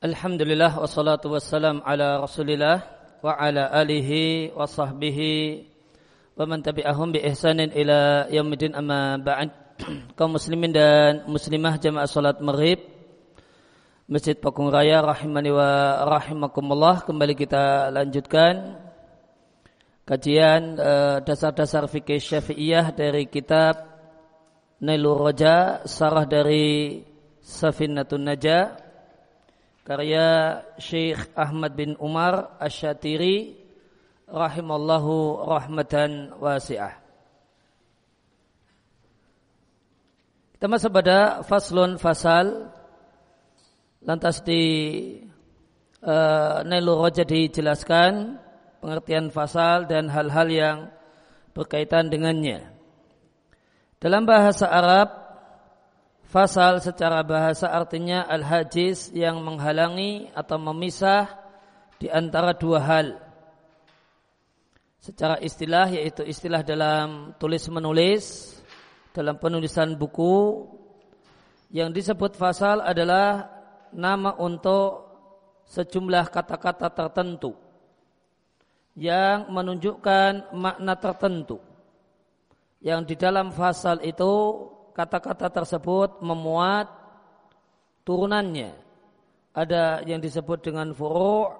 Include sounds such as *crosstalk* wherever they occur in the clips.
Alhamdulillah wassalatu wassalam ala Rasulillah wa ala alihi wa sahbihi wa man tabi'ahum bi ihsanin ila yaumil amma ba'd. *clears throat* Kaum muslimin dan muslimah jamaah salat maghrib Masjid Pakung Raya rahimani wa rahimakumullah. Kembali kita lanjutkan kajian uh, dasar-dasar fikih Syafi'iyah dari kitab Nailur Raja sarah dari Safinatun Najah karya Syekh Ahmad bin Umar Asyatiri rahimallahu rahmatan wasi'ah. Kita masuk pada faslun fasal lantas di uh, Nailu Roja dijelaskan pengertian fasal dan hal-hal yang berkaitan dengannya. Dalam bahasa Arab Fasal secara bahasa artinya al-hajiz yang menghalangi atau memisah di antara dua hal. Secara istilah yaitu istilah dalam tulis menulis, dalam penulisan buku yang disebut fasal adalah nama untuk sejumlah kata-kata tertentu yang menunjukkan makna tertentu yang di dalam fasal itu kata-kata tersebut memuat turunannya. Ada yang disebut dengan furu'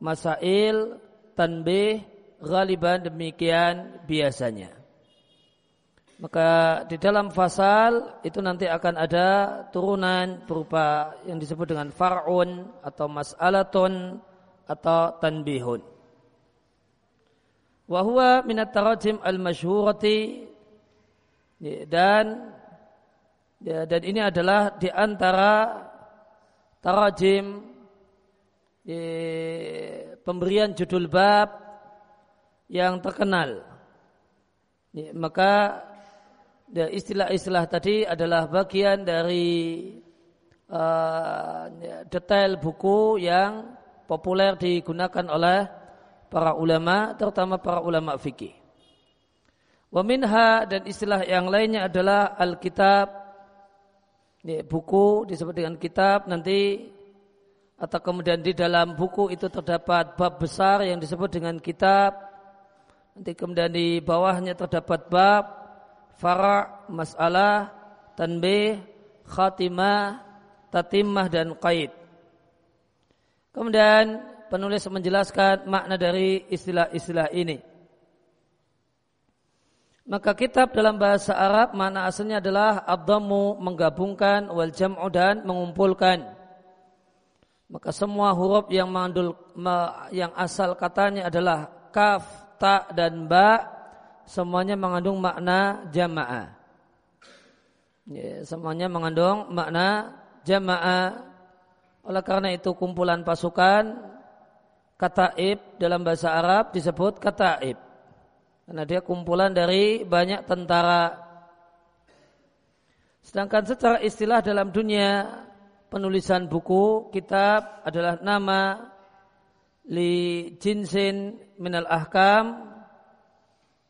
masail, tanbih, ghaliban demikian biasanya. Maka di dalam fasal itu nanti akan ada turunan berupa yang disebut dengan far'un atau mas'alatun atau tanbihun. Wahuwa minat tarajim al-masyhurati dan Ya, dan ini adalah di antara tarajim ya, pemberian judul bab yang terkenal. Ya, maka ya, istilah-istilah tadi adalah bagian dari uh, detail buku yang populer digunakan oleh para ulama, terutama para ulama fikih. Waminha dan istilah yang lainnya adalah Alkitab ini buku disebut dengan kitab nanti atau kemudian di dalam buku itu terdapat bab besar yang disebut dengan kitab. Nanti kemudian di bawahnya terdapat bab fara masalah tanbih khatimah tatimah dan qaid. Kemudian penulis menjelaskan makna dari istilah-istilah ini maka kitab dalam bahasa Arab mana asalnya adalah adzamu menggabungkan wal jam'u dan mengumpulkan. Maka semua huruf yang mengandung yang asal katanya adalah kaf, ta dan ba semuanya mengandung makna jamaah. Ya, semuanya mengandung makna jamaah. Oleh karena itu kumpulan pasukan kataib dalam bahasa Arab disebut kataib. Karena dia kumpulan dari banyak tentara. Sedangkan secara istilah dalam dunia penulisan buku, kitab adalah nama li jinsin minal ahkam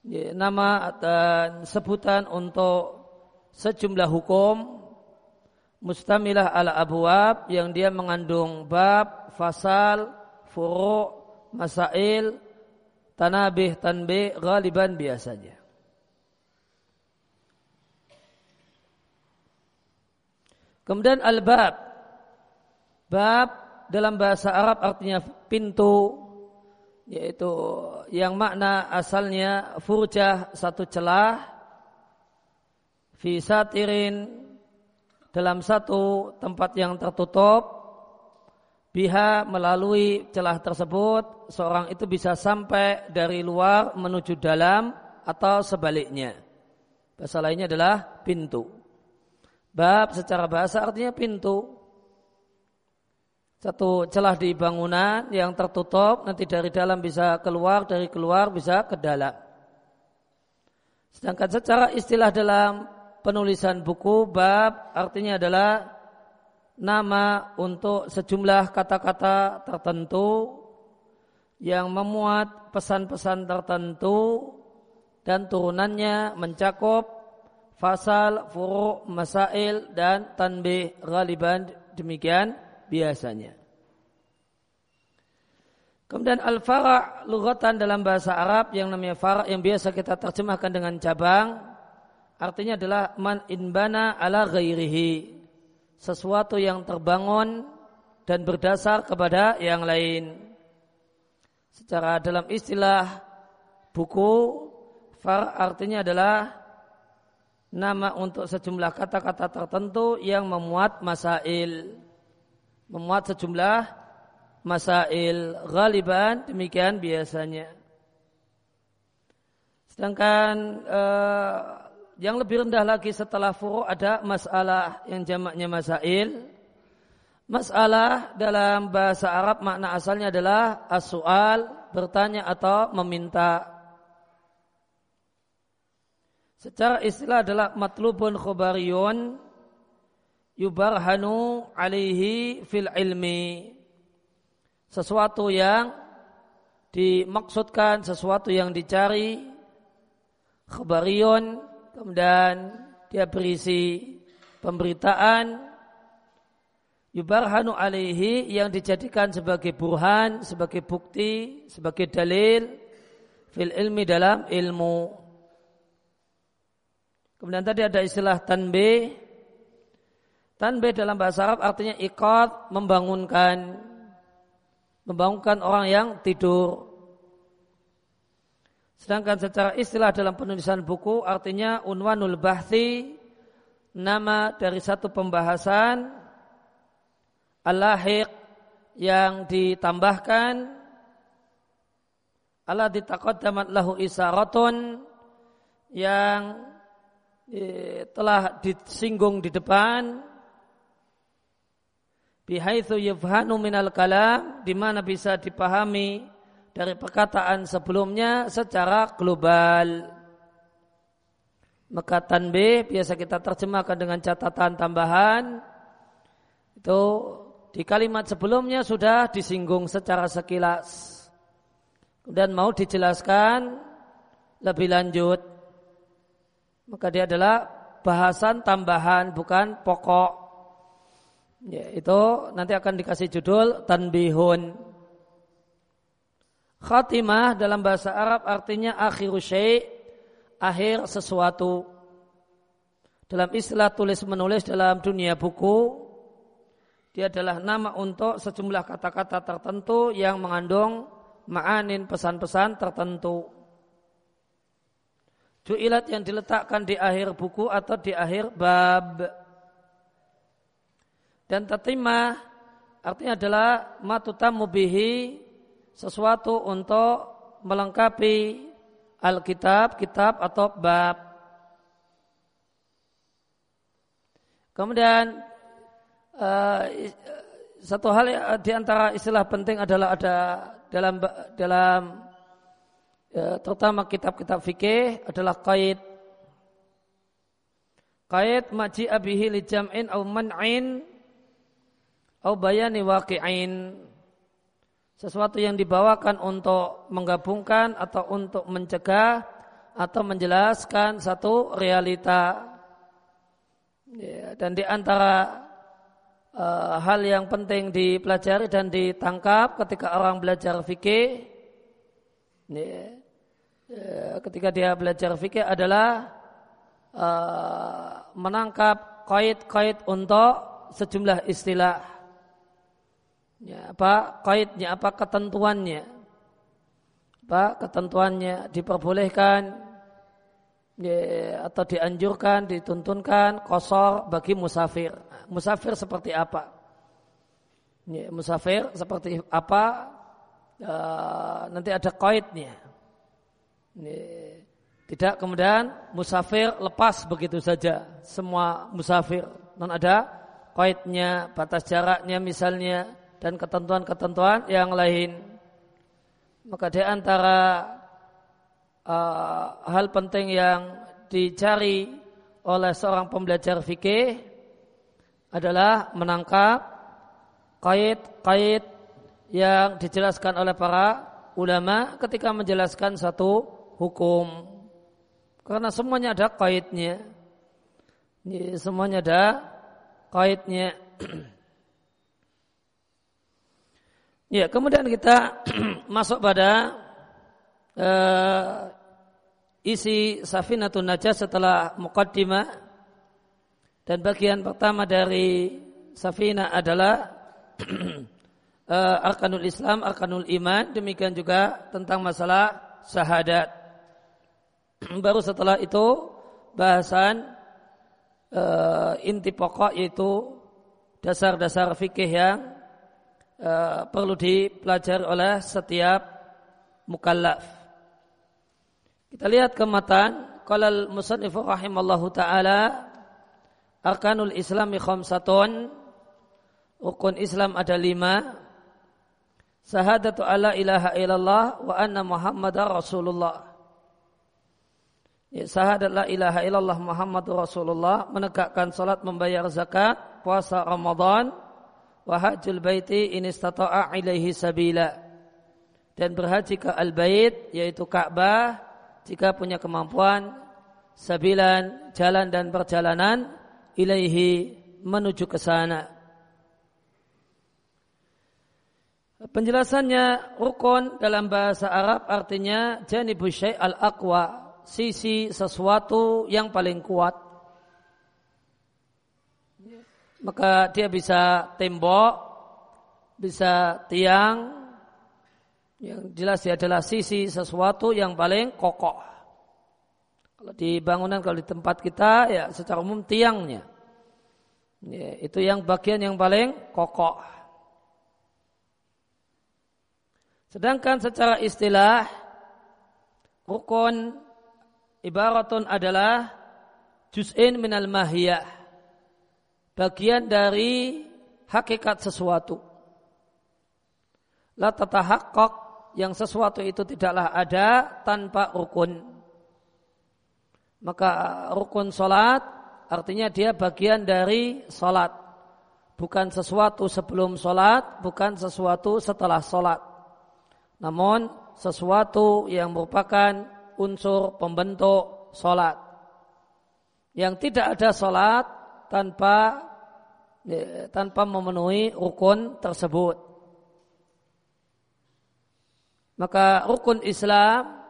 ya, nama dan sebutan untuk sejumlah hukum mustamilah ala abwab yang dia mengandung bab, fasal, furu, masail, tanabih, tanbih, galiban biasanya. Kemudian al-bab. Bab dalam bahasa Arab artinya pintu yaitu yang makna asalnya furjah satu celah fi satirin dalam satu tempat yang tertutup Biha melalui celah tersebut seorang itu bisa sampai dari luar menuju dalam atau sebaliknya. Bahasa lainnya adalah pintu. Bab secara bahasa artinya pintu. Satu celah di bangunan yang tertutup nanti dari dalam bisa keluar, dari keluar bisa ke dalam. Sedangkan secara istilah dalam penulisan buku bab artinya adalah nama untuk sejumlah kata-kata tertentu yang memuat pesan-pesan tertentu dan turunannya mencakup fasal, furu, masail dan tanbih ghaliban demikian biasanya. Kemudian al-fara' lughatan dalam bahasa Arab yang namanya fara' yang biasa kita terjemahkan dengan cabang artinya adalah man inbana ala ghairihi sesuatu yang terbangun dan berdasar kepada yang lain. Secara dalam istilah buku far artinya adalah nama untuk sejumlah kata-kata tertentu yang memuat masail memuat sejumlah masail ghaliban demikian biasanya. Sedangkan uh, yang lebih rendah lagi setelah furu ada masalah yang jamaknya masail. Masalah dalam bahasa Arab makna asalnya adalah as-su'al, bertanya atau meminta. Secara istilah adalah matlubun khobariyun yubarhanu alaihi fil ilmi sesuatu yang dimaksudkan, sesuatu yang dicari, khabarion, kemudian dia berisi pemberitaan, yubarhanu alaihi yang dijadikan sebagai burhan, sebagai bukti, sebagai dalil, fil ilmi dalam ilmu. Kemudian tadi ada istilah tanbih. Tanbih dalam bahasa Arab artinya ikut membangunkan membangunkan orang yang tidur. Sedangkan secara istilah dalam penulisan buku artinya unwanul bahthi nama dari satu pembahasan al yang ditambahkan Allah ditaqaddamat lahu isaratun yang eh, telah disinggung di depan bihaitsu yufhanu minal kalam di mana bisa dipahami dari perkataan sebelumnya secara global. Maka tanbih biasa kita terjemahkan dengan catatan tambahan itu di kalimat sebelumnya sudah disinggung secara sekilas. Dan mau dijelaskan lebih lanjut. Maka dia adalah bahasan tambahan bukan pokok Ya, itu nanti akan dikasih judul tanbihun. Khatimah dalam bahasa Arab artinya akhir syai' akhir sesuatu. Dalam istilah tulis menulis dalam dunia buku, dia adalah nama untuk sejumlah kata-kata tertentu yang mengandung ma'anin pesan-pesan tertentu. Ju'ilat yang diletakkan di akhir buku atau di akhir bab. Dan tatimah artinya adalah matutamu bihi sesuatu untuk melengkapi Alkitab, kitab atau bab. Kemudian uh, satu hal di antara istilah penting adalah ada dalam dalam terutama kitab-kitab fikih adalah kait kait maji abihi li jam'in au man'in au bayani waqi'in sesuatu yang dibawakan untuk menggabungkan atau untuk mencegah atau menjelaskan satu realita. Ya, dan di antara uh, hal yang penting dipelajari dan ditangkap ketika orang belajar fikih ya, ya, ketika dia belajar fikih adalah uh, menangkap kait-kait untuk sejumlah istilah Ya, apa kaitnya, apa ketentuannya? Apa ketentuannya diperbolehkan ya, atau dianjurkan, dituntunkan kosor bagi musafir. Musafir seperti apa? Ya, musafir seperti apa? Ya, nanti ada kaitnya. Ya, tidak kemudian musafir lepas begitu saja semua musafir. Non ada kaitnya, batas jaraknya misalnya dan ketentuan-ketentuan yang lain. Maka di antara uh, hal penting yang dicari oleh seorang pembelajar fikih adalah menangkap kait-kait yang dijelaskan oleh para ulama ketika menjelaskan satu hukum. Karena semuanya ada kaitnya. Semuanya ada kaitnya. *clears throat* Ya, kemudian kita *clears throat* masuk pada uh, isi Safinatun Najah setelah muqaddimah dan bagian pertama dari Safina adalah uh, *clears throat* arkanul Islam, arkanul iman, demikian juga tentang masalah syahadat. *clears throat* Baru setelah itu bahasan uh, inti pokok yaitu dasar-dasar fikih yang uh, perlu dipelajari oleh setiap mukallaf. Kita lihat ke matan qala al-musannif rahimallahu taala arkanul islami khamsatun. Rukun Islam ada lima. Sahadatu ala ilaha illallah wa anna muhammadar rasulullah. Ya, sahadat la ilaha illallah Muhammadur Rasulullah. Menegakkan salat membayar zakat puasa Ramadan wa hajjul baiti in istata'a ilaihi sabila. Dan berhaji ke al-bait yaitu Ka'bah jika punya kemampuan sabilan jalan dan perjalanan ilaihi menuju ke sana. Penjelasannya rukun dalam bahasa Arab artinya janibu syai' al-aqwa, sisi sesuatu yang paling kuat maka dia bisa tembok, bisa tiang, yang jelas dia adalah sisi sesuatu yang paling kokoh. Kalau di bangunan, kalau di tempat kita, ya secara umum tiangnya. Ya, itu yang bagian yang paling kokoh. Sedangkan secara istilah, rukun ibaratun adalah juz'in minal mahiyah bagian dari hakikat sesuatu. La tatahaqqaq yang sesuatu itu tidaklah ada tanpa rukun. Maka rukun solat artinya dia bagian dari solat. Bukan sesuatu sebelum solat, bukan sesuatu setelah solat. Namun sesuatu yang merupakan unsur pembentuk solat. Yang tidak ada solat tanpa tanpa memenuhi rukun tersebut. Maka rukun Islam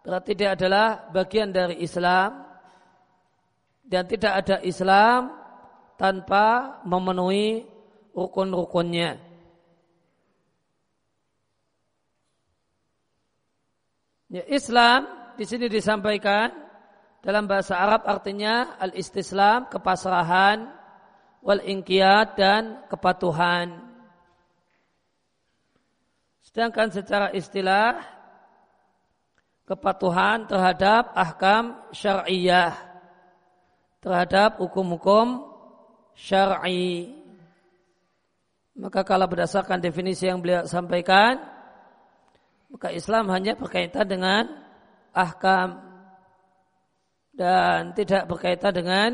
berarti dia adalah bagian dari Islam dan tidak ada Islam tanpa memenuhi rukun-rukunnya. Ya, Islam di sini disampaikan dalam bahasa Arab artinya al-istislam, kepasrahan, wal ingkiyat dan kepatuhan. Sedangkan secara istilah kepatuhan terhadap ahkam syariah terhadap hukum-hukum syar'i. Maka kalau berdasarkan definisi yang beliau sampaikan, maka Islam hanya berkaitan dengan ahkam dan tidak berkaitan dengan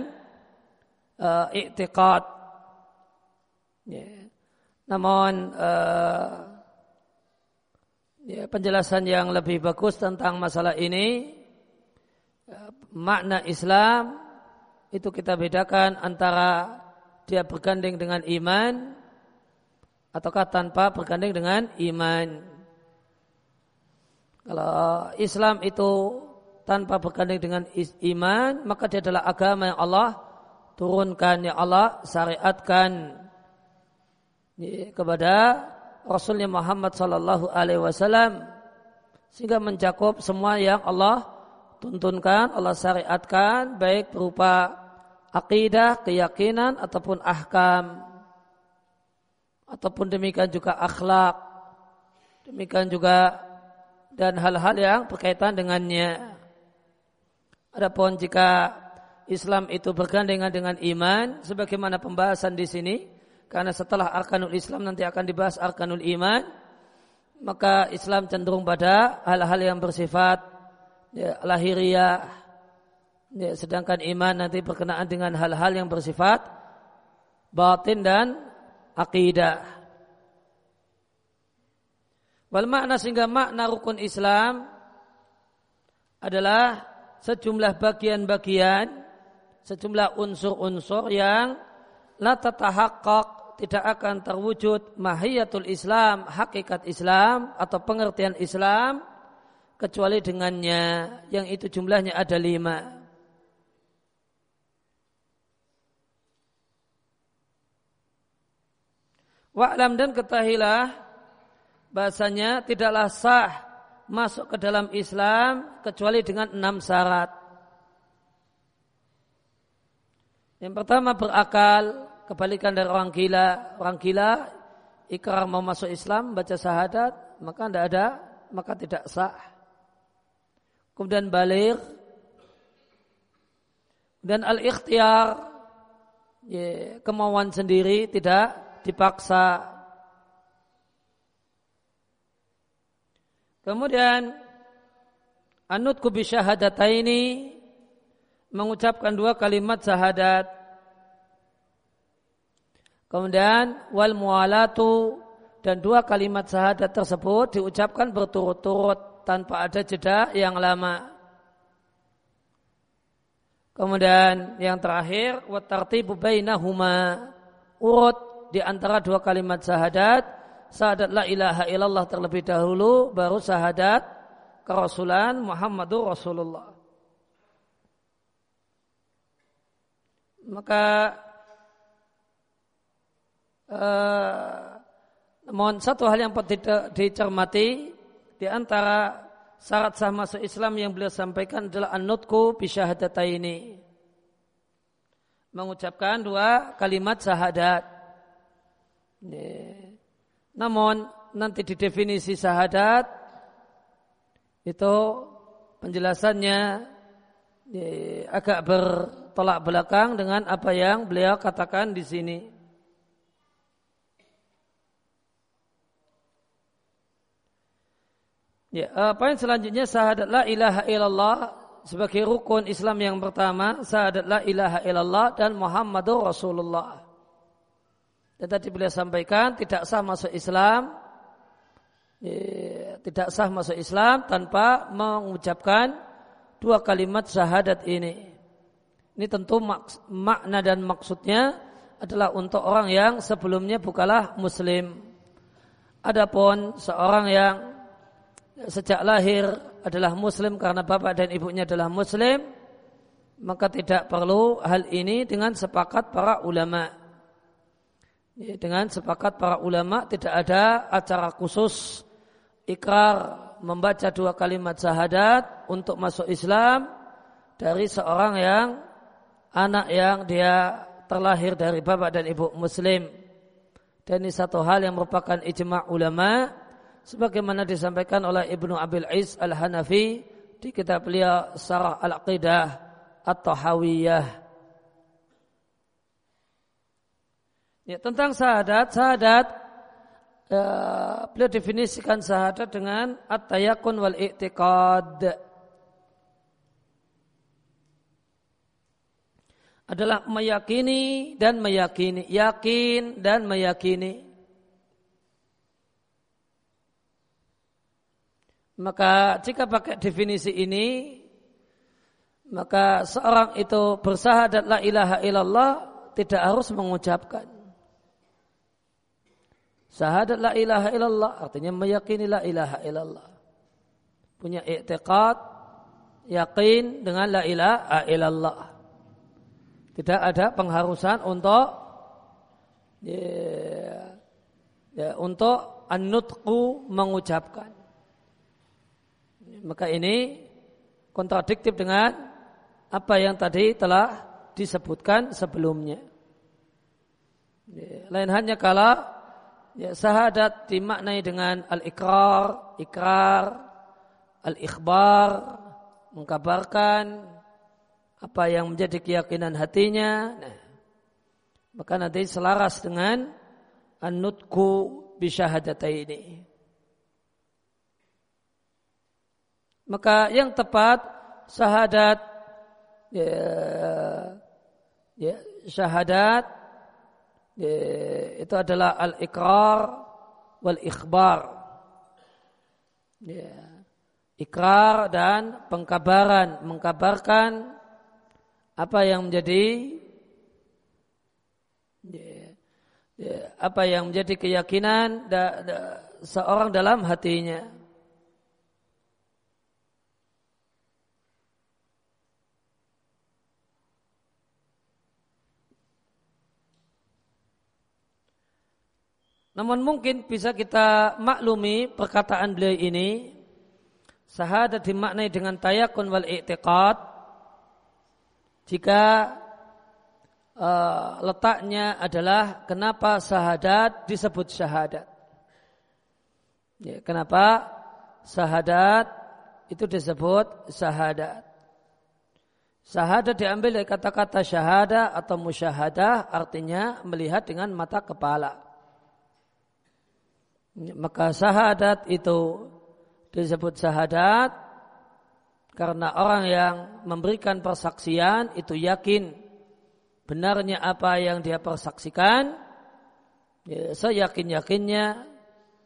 uh. Ya. Namun uh, ya, penjelasan yang lebih bagus tentang masalah ini uh, makna Islam itu kita bedakan antara dia bergandeng dengan iman ataukah tanpa bergandeng dengan iman. Kalau Islam itu tanpa bergandeng dengan iman, maka dia adalah agama yang Allah turunkan ya Allah syariatkan kepada Rasulnya Muhammad Sallallahu Alaihi Wasallam sehingga mencakup semua yang Allah tuntunkan, Allah syariatkan baik berupa akidah, keyakinan ataupun ahkam ataupun demikian juga akhlak demikian juga dan hal-hal yang berkaitan dengannya. Adapun jika Islam itu bergandengan dengan iman sebagaimana pembahasan di sini. Karena setelah arkanul Islam nanti akan dibahas arkanul iman. Maka Islam cenderung pada hal-hal yang bersifat ya, lahiriah. Ya, sedangkan iman nanti berkenaan dengan hal-hal yang bersifat batin dan akidah wal makna sehingga makna rukun Islam adalah sejumlah bagian-bagian sejumlah unsur-unsur yang la tatahaqqaq tidak akan terwujud mahiyatul Islam, hakikat Islam atau pengertian Islam kecuali dengannya yang itu jumlahnya ada lima. Wa'lam dan ketahilah bahasanya tidaklah sah masuk ke dalam Islam kecuali dengan enam syarat. Yang pertama berakal, kebalikan dari orang gila. Orang gila ikrar mau masuk Islam, baca syahadat, maka tidak ada, maka tidak sah. Kemudian balik, dan al-ikhtiar, kemauan sendiri tidak dipaksa. Kemudian anutku ini mengucapkan dua kalimat syahadat. Kemudian wal mualatu dan dua kalimat syahadat tersebut diucapkan berturut-turut tanpa ada jeda yang lama. Kemudian yang terakhir wa tartibu bainahuma urut di antara dua kalimat syahadat, syahadat la ilaha illallah terlebih dahulu, baru syahadat kerasulan Muhammadur Rasulullah. Maka eh, mohon satu hal yang perlu dicermati di antara syarat sah masuk Islam yang beliau sampaikan adalah an-nutku ini mengucapkan dua kalimat syahadat. Namun nanti di definisi syahadat itu penjelasannya agak bertolak belakang dengan apa yang beliau katakan di sini. Ya, poin selanjutnya syahadat la ilaha illallah sebagai rukun Islam yang pertama, syahadat la ilaha illallah dan Muhammadur Rasulullah. Dan tadi beliau sampaikan tidak sah masuk Islam tidak sah masuk Islam tanpa mengucapkan dua kalimat syahadat ini. Ini tentu makna dan maksudnya adalah untuk orang yang sebelumnya bukanlah muslim. Adapun seorang yang sejak lahir adalah muslim karena bapak dan ibunya adalah muslim, maka tidak perlu hal ini dengan sepakat para ulama. Dengan sepakat para ulama tidak ada acara khusus ikrar membaca dua kalimat syahadat untuk masuk Islam dari seorang yang anak yang dia terlahir dari bapak dan ibu muslim. Dan ini satu hal yang merupakan ijma' ulama sebagaimana disampaikan oleh Ibnu Abil Is Al-Hanafi di kitab beliau Sarah Al-Aqidah At-Tahawiyah. Ya, tentang syahadat, syahadat ya, beliau definisikan syahadat dengan at-tayakun wal i'tiqad. Adalah meyakini dan meyakini, yakin dan meyakini. Maka jika pakai definisi ini, maka seorang itu bersahadat la ilaha illallah tidak harus mengucapkan. Syahadat la ilaha illallah artinya meyakini la ilaha illallah. Punya i'tiqad, yakin dengan la ilaha illallah. Tidak ada pengharusan untuk ya, ya, untuk an mengucapkan. Maka ini kontradiktif dengan apa yang tadi telah disebutkan sebelumnya. Ya, lain hanya kalau Ya, syahadat dimaknai dengan al-ikrar, ikrar, al-ikhbar, mengkabarkan apa yang menjadi keyakinan hatinya. Nah, maka nanti selaras dengan an-nutku ini. Maka yang tepat syahadat ya, ya syahadat itu adalah al-iqrar wal ikhbar. Ya. Ikrar dan pengkabaran, mengkabarkan apa yang menjadi ya, ya, apa yang menjadi keyakinan seorang dalam hatinya. Namun mungkin bisa kita maklumi perkataan beliau ini Sahadat dimaknai dengan tayakun wal i'tiqad jika uh, letaknya adalah kenapa sahadat disebut syahadat. Ya, kenapa sahadat itu disebut sahadat. Sahadat diambil dari kata-kata syahada atau musyahadah artinya melihat dengan mata kepala. Maka sahadat itu disebut syahadat karena orang yang memberikan persaksian itu yakin benarnya apa yang dia persaksikan. Ya, saya yakin yakinnya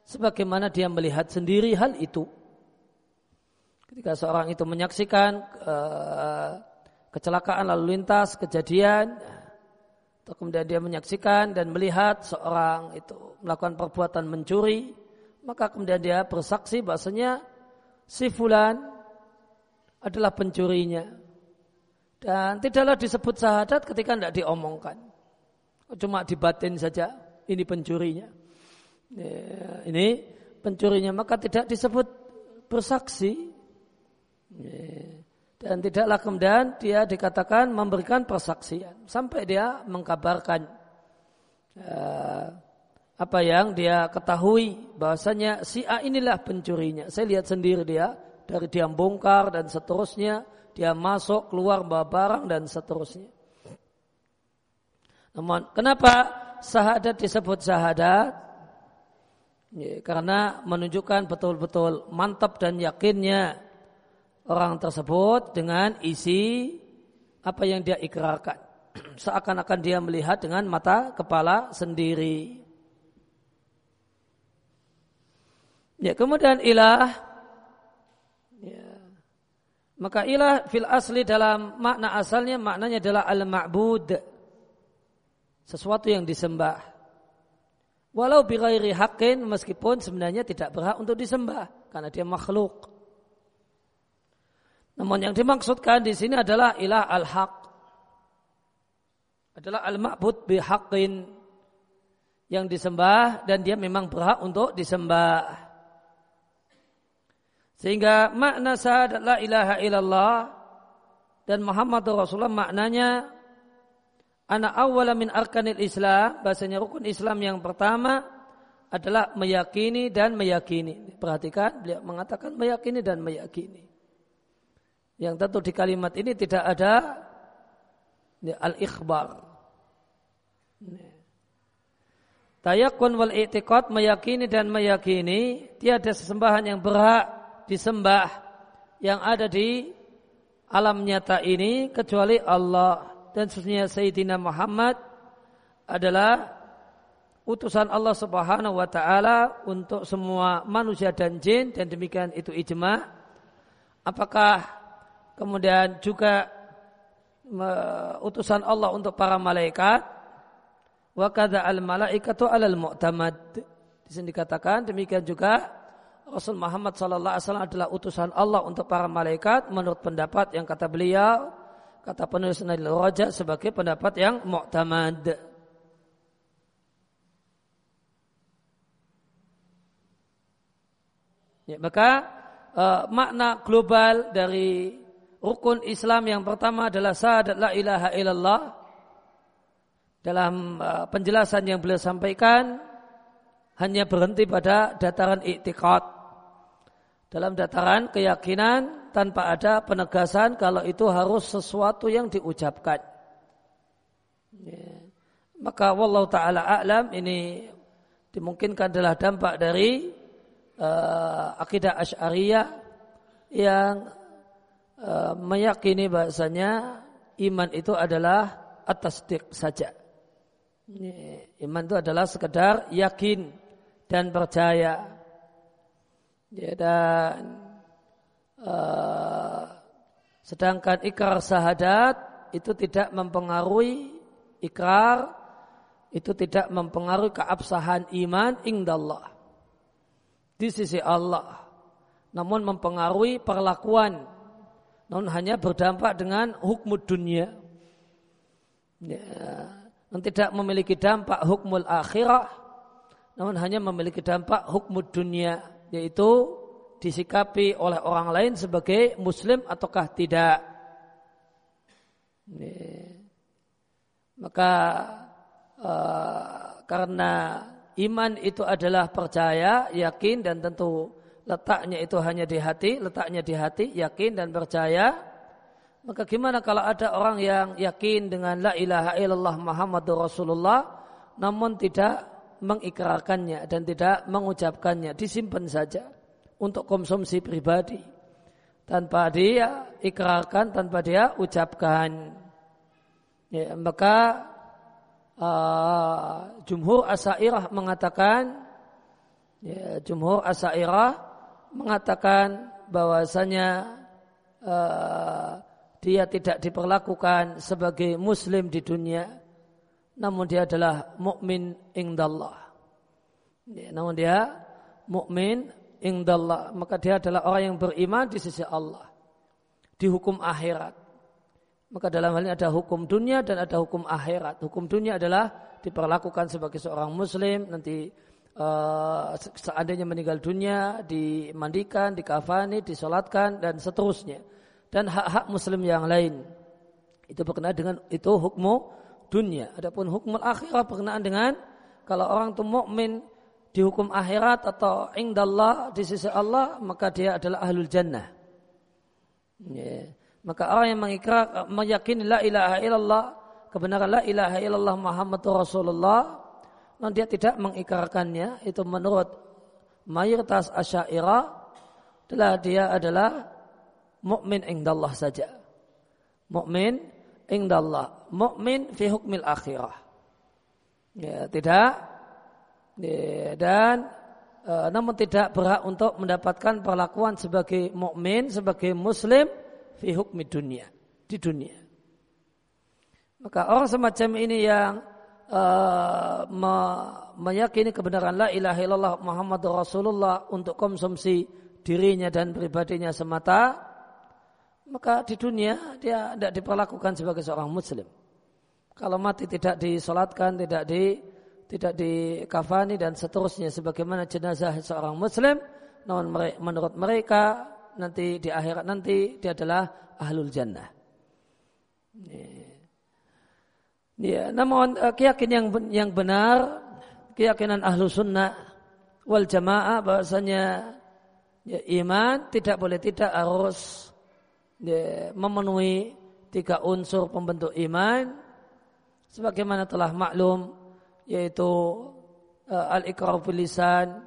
sebagaimana dia melihat sendiri hal itu. Ketika seorang itu menyaksikan uh, kecelakaan lalu lintas kejadian kemudian dia menyaksikan dan melihat seorang itu melakukan perbuatan mencuri maka kemudian dia bersaksi bahasanya si fulan adalah pencurinya. Dan tidaklah disebut syahadat ketika tidak diomongkan. Cuma dibatin saja, ini pencurinya. Ya, ini pencurinya, maka tidak disebut bersaksi. Dan tidaklah kemudian dia dikatakan memberikan persaksian. Sampai dia mengkabarkan. Ya, apa yang dia ketahui bahasanya si A inilah pencurinya. Saya lihat sendiri dia dari dia bongkar dan seterusnya, dia masuk keluar bawa barang dan seterusnya. Namun kenapa sahadat disebut sahadat? Ya, karena menunjukkan betul-betul mantap dan yakinnya orang tersebut dengan isi apa yang dia ikrarkan. *clears throat* Seakan-akan dia melihat dengan mata kepala sendiri. Ya, kemudian ilah ya. Maka ilah fil asli dalam makna asalnya maknanya adalah al-ma'bud. Sesuatu yang disembah. Walau bighairi haqqin meskipun sebenarnya tidak berhak untuk disembah karena dia makhluk. Namun yang dimaksudkan di sini adalah ilah al-haq. Adalah al-ma'bud bihaqqin yang disembah dan dia memang berhak untuk disembah. Sehingga makna syahadat la ilaha illallah dan Muhammad Rasulullah maknanya anak awwala min arkanil Islam, bahasanya rukun Islam yang pertama adalah meyakini dan meyakini. Perhatikan, beliau mengatakan meyakini dan meyakini. Yang tentu di kalimat ini tidak ada al-ikhbar. Tayakun wal i'tiqad meyakini dan meyakini tiada sesembahan yang berhak disembah yang ada di alam nyata ini kecuali Allah dan sesungguhnya Sayyidina Muhammad adalah utusan Allah Subhanahu wa taala untuk semua manusia dan jin dan demikian itu ijma. Apakah kemudian juga utusan Allah untuk para malaikat? Wa kadza al malaikatu alal mu'tamad. Di sini dikatakan demikian juga Rasul Muhammad Sallallahu Alaihi Wasallam adalah utusan Allah untuk para malaikat menurut pendapat yang kata beliau kata penulis Nail Raja sebagai pendapat yang mu'tamad. Ya, maka uh, makna global dari rukun Islam yang pertama adalah syahadat la ilaha illallah. Dalam uh, penjelasan yang beliau sampaikan hanya berhenti pada dataran iktikad dalam dataran keyakinan tanpa ada penegasan kalau itu harus sesuatu yang diucapkan. Ya. Maka wallahu taala a'lam ini dimungkinkan adalah dampak dari uh, akidah Asy'ariyah yang uh, meyakini bahasanya iman itu adalah atas saja. Iman itu adalah sekedar yakin dan percaya. Ya, dan uh, sedangkan ikrar sahadat itu tidak mempengaruhi ikrar itu tidak mempengaruhi keabsahan iman indallah di sisi Allah namun mempengaruhi perlakuan namun hanya berdampak dengan hukum dunia. Ya, dan tidak memiliki dampak hukmul akhirah. Namun hanya memiliki dampak hukum dunia yaitu disikapi oleh orang lain sebagai muslim ataukah tidak. Ya. maka uh, karena iman itu adalah percaya, yakin dan tentu letaknya itu hanya di hati, letaknya di hati, yakin dan percaya. Maka gimana kalau ada orang yang yakin dengan la ilaha illallah Muhammadur Rasulullah namun tidak mengikrarkannya dan tidak mengucapkannya, disimpan saja untuk konsumsi pribadi tanpa dia ikrarkan, tanpa dia ucapkan. Ya, maka uh, jumhur asairah mengatakan ya, jumhur asairah mengatakan bahwasanya uh, dia tidak diperlakukan sebagai muslim di dunia namun dia adalah mukmin indallah. Ya, namun dia mukmin indallah. Maka dia adalah orang yang beriman di sisi Allah di hukum akhirat. Maka dalam hal ini ada hukum dunia dan ada hukum akhirat. Hukum dunia adalah diperlakukan sebagai seorang muslim nanti uh, seandainya meninggal dunia dimandikan, dikafani, disolatkan dan seterusnya. Dan hak-hak muslim yang lain itu berkenaan dengan itu hukum dunia. Adapun hukum akhirat berkenaan dengan kalau orang itu mukmin di hukum akhirat atau indallah di sisi Allah maka dia adalah ahlul jannah. Yeah. Maka orang yang mengikrar meyakini la ilaha illallah kebenaran la ilaha illallah Muhammad Rasulullah non dia tidak mengikrarkannya itu menurut mayoritas asyairah adalah dia adalah mukmin indallah saja. Mukmin indallah, mukmin fi hukmil akhirah. Ya, tidak ya, dan e, namun tidak berhak untuk mendapatkan perlakuan sebagai mukmin, sebagai muslim fi hukmi dunia di dunia. Maka orang semacam ini yang uh, me meyakini kebenaran la ilaha illallah Muhammad Rasulullah untuk konsumsi dirinya dan pribadinya semata, maka di dunia dia tidak diperlakukan sebagai seorang muslim. Kalau mati tidak disolatkan, tidak di tidak dikafani dan seterusnya sebagaimana jenazah seorang muslim, namun menurut mereka nanti di akhirat nanti dia adalah ahlul jannah. Ya, namun eh, keyakinan yang yang benar, keyakinan ahlu sunnah wal jamaah bahasanya ya, iman tidak boleh tidak harus ya, memenuhi tiga unsur pembentuk iman sebagaimana telah maklum yaitu uh, al-iqrar bilisan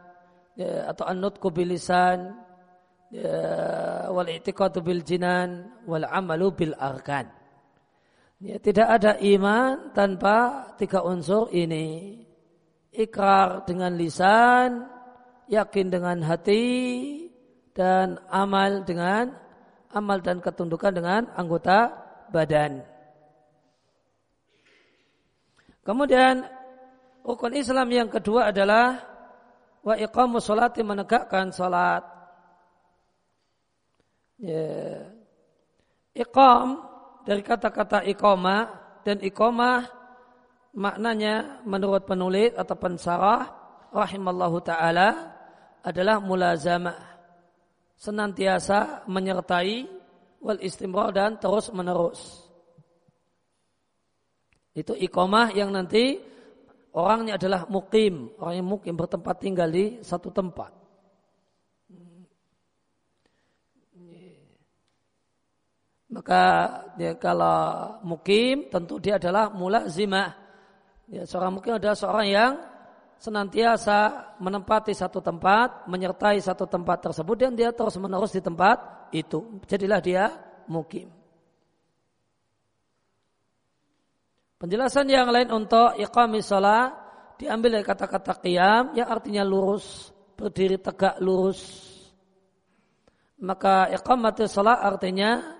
ya, atau an-nutqu bilisan Ya, wal i'tiqadu bil jinan wal amalu bil arkan. Ya, tidak ada iman tanpa tiga unsur ini. Ikrar dengan lisan, yakin dengan hati, dan amal dengan amal dan ketundukan dengan anggota badan. Kemudian rukun Islam yang kedua adalah wa iqamus salati menegakkan salat ya, iqam dari kata-kata iqamah dan iqamah maknanya menurut penulis atau pensarah rahimallahu taala adalah mulazamah senantiasa menyertai wal istimrar dan terus menerus itu iqamah yang nanti orangnya adalah mukim orang yang mukim bertempat tinggal di satu tempat Maka dia kalau mukim tentu dia adalah mula zimah. Ya, seorang mukim adalah seorang yang senantiasa menempati satu tempat, menyertai satu tempat tersebut dan dia terus menerus di tempat itu. Jadilah dia mukim. Penjelasan yang lain untuk iqamis salat diambil dari kata-kata qiyam yang artinya lurus, berdiri tegak lurus. Maka iqamatul salat artinya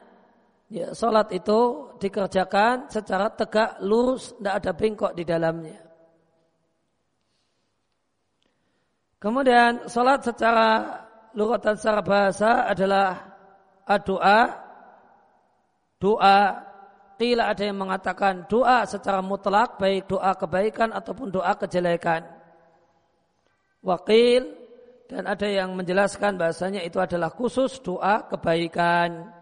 ya, salat itu dikerjakan secara tegak, lurus, tidak ada bengkok di dalamnya. Kemudian solat secara lurut dan secara bahasa adalah doa, doa. Tidak ada yang mengatakan doa secara mutlak, baik doa kebaikan ataupun doa kejelekan. Wakil dan ada yang menjelaskan bahasanya itu adalah khusus doa kebaikan.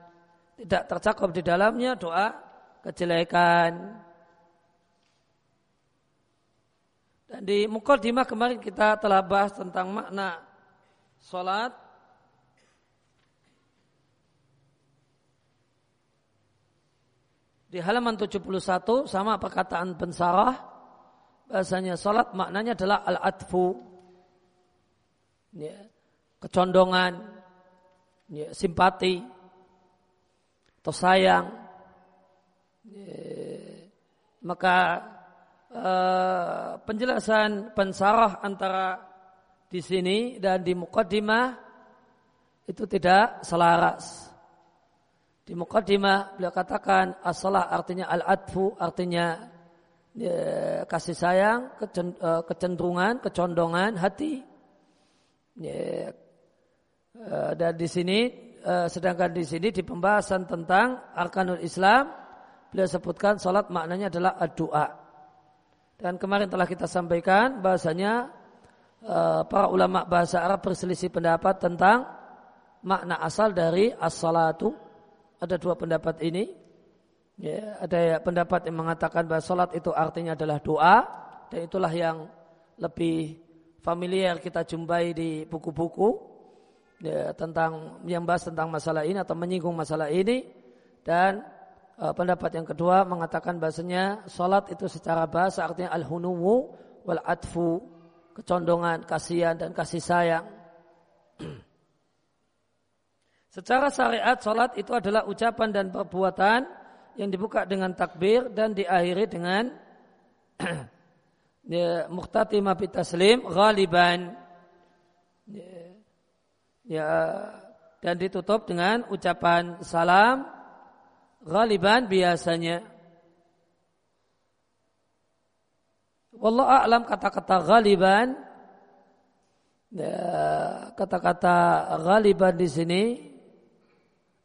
Tidak tercakup di dalamnya doa kejelekan. Dan di Mukaddimah kemarin kita telah bahas tentang makna solat Di halaman 71 sama perkataan pensarah bahasanya salat maknanya adalah al-atfu. Ya, kecondongan ya, simpati atau sayang ya, maka uh, penjelasan pensarah antara di sini dan di mukaddimah itu tidak selaras di mukaddimah beliau katakan asalah artinya al-adfu artinya ya, kasih sayang, kecenderungan, kecondongan hati. Dan di sini e, sedangkan di sini di pembahasan tentang arkanul Islam beliau sebutkan salat maknanya adalah doa. Dan kemarin telah kita sampaikan bahasanya para ulama bahasa Arab berselisih pendapat tentang makna asal dari as-salatu ada dua pendapat ini. Ya, ada pendapat yang mengatakan bahwa salat itu artinya adalah doa dan itulah yang lebih familiar kita jumpai di buku-buku ya, tentang yang bahas tentang masalah ini atau menyinggung masalah ini dan uh, pendapat yang kedua mengatakan bahasanya salat itu secara bahasa artinya al-hunuwu wal atfu kecondongan, kasihan dan kasih sayang. *clears throat* Secara syariat salat itu adalah ucapan dan perbuatan yang dibuka dengan takbir dan diakhiri dengan *clears throat* ya, muhtatimah taslim ghaliban ya, dan ditutup dengan ucapan salam ghaliban biasanya. Wallahu a'lam kata-kata ghaliban ya, kata-kata ghaliban di sini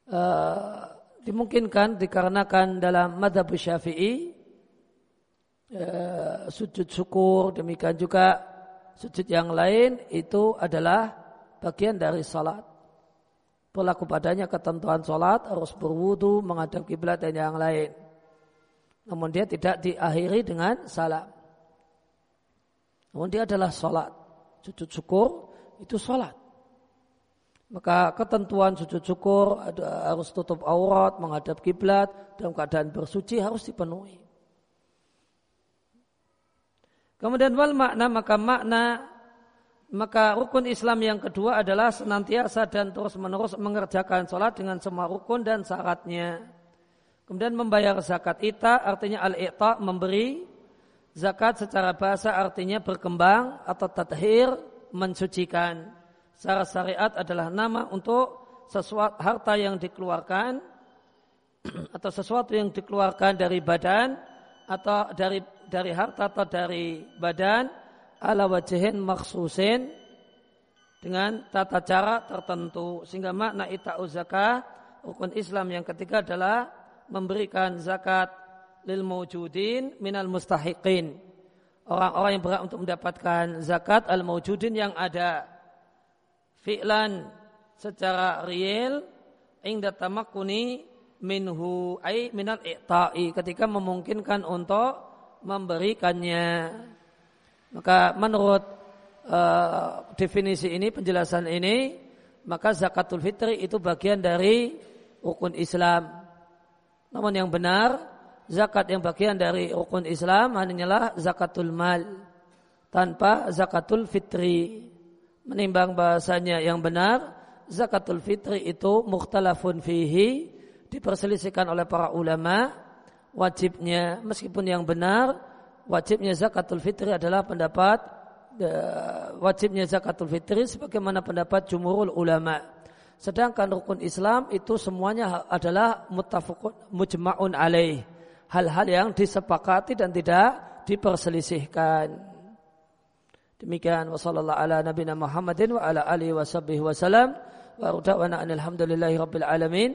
uh, dimungkinkan dikarenakan dalam madhab syafi'i uh, sujud syukur demikian juga sujud yang lain itu adalah bagian dari salat. Berlaku padanya ketentuan salat harus berwudu menghadap kiblat dan yang lain. Namun dia tidak diakhiri dengan salam. Namun dia adalah salat. Sujud syukur itu salat. Maka ketentuan sujud syukur harus tutup aurat, menghadap kiblat dalam keadaan bersuci harus dipenuhi. Kemudian wal makna maka makna maka rukun Islam yang kedua adalah senantiasa dan terus menerus mengerjakan sholat dengan semua rukun dan syaratnya. Kemudian membayar zakat ita artinya al-iqta memberi zakat secara bahasa artinya berkembang atau tathir mensucikan. Secara syariat adalah nama untuk sesuatu harta yang dikeluarkan *clears throat* atau sesuatu yang dikeluarkan dari badan atau dari dari harta atau dari badan ala wajihin maksusin dengan tata cara tertentu. Sehingga makna ita'u zakah rukun Islam yang ketiga adalah memberikan zakat lil mawjudin minal mustahiqin. Orang-orang yang berhak untuk mendapatkan zakat al mawjudin yang ada. Fi'lan secara real ingda tamakuni minhu ay minal i'ta'i. Ketika memungkinkan untuk memberikannya maka menurut uh, definisi ini penjelasan ini maka zakatul fitri itu bagian dari rukun Islam. Namun yang benar zakat yang bagian dari rukun Islam hanyalah zakatul mal tanpa zakatul fitri. Menimbang bahasanya yang benar zakatul fitri itu mukhtalafun fihi diperselisihkan oleh para ulama wajibnya. Meskipun yang benar wajibnya zakatul fitri adalah pendapat wajibnya zakatul fitri sebagaimana pendapat jumhurul ulama. Sedangkan rukun Islam itu semuanya adalah muttafaqun mujma'un alaih. Hal-hal yang disepakati dan tidak diperselisihkan. Demikian. Wa sallallahu ala nabiyina Muhammadin wa ala alihi wa sahbihi wa da'wana alhamdulillahi rabbil alamin.